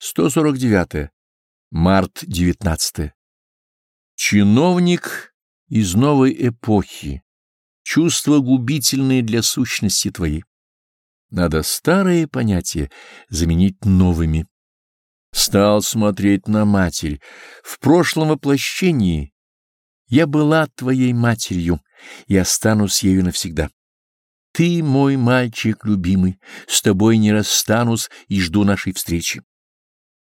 149. Март 19. Чиновник из новой эпохи. Чувство губительное для сущности твоей. Надо старые понятия заменить новыми. Стал смотреть на матерь. В прошлом воплощении я была твоей матерью и останусь ею навсегда. Ты, мой мальчик любимый, с тобой не расстанусь и жду нашей встречи.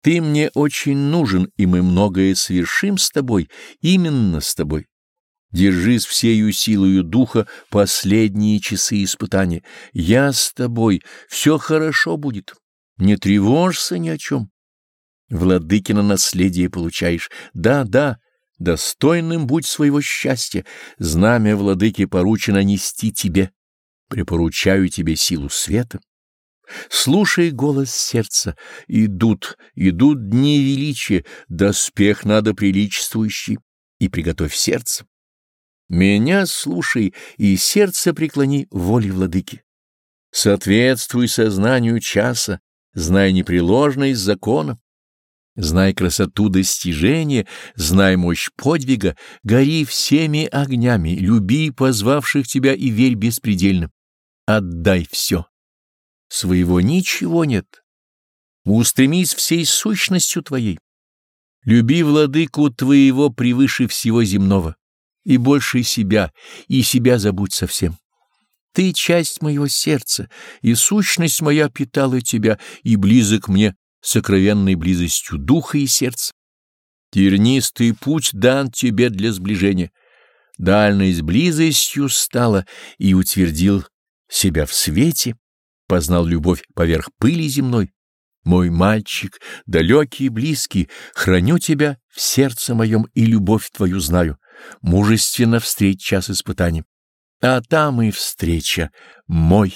Ты мне очень нужен, и мы многое совершим с тобой, именно с тобой. Держись всею силою духа последние часы испытания. Я с тобой, все хорошо будет. Не тревожься ни о чем. Владыкино наследие получаешь. Да, да, достойным будь своего счастья. Знамя владыки поручено нести тебе. Припоручаю тебе силу света. Слушай голос сердца. Идут, идут дни величия, доспех надо приличествующий, и приготовь сердце. Меня слушай, и сердце преклони воле владыки. Соответствуй сознанию часа, знай непреложность закона. Знай красоту достижения, знай мощь подвига, гори всеми огнями, люби позвавших тебя и верь беспредельно. Отдай все своего ничего нет. Устремись всей сущностью твоей. Люби владыку твоего превыше всего земного, и больше себя, и себя забудь совсем. Ты часть моего сердца, и сущность моя питала тебя, и близок мне сокровенной близостью духа и сердца. Тернистый путь дан тебе для сближения. Дальность близостью стала и утвердил себя в свете познал любовь поверх пыли земной. Мой мальчик, далекий и близкий, храню тебя в сердце моем и любовь твою знаю. Мужественно встреч час испытаний. А там и встреча мой.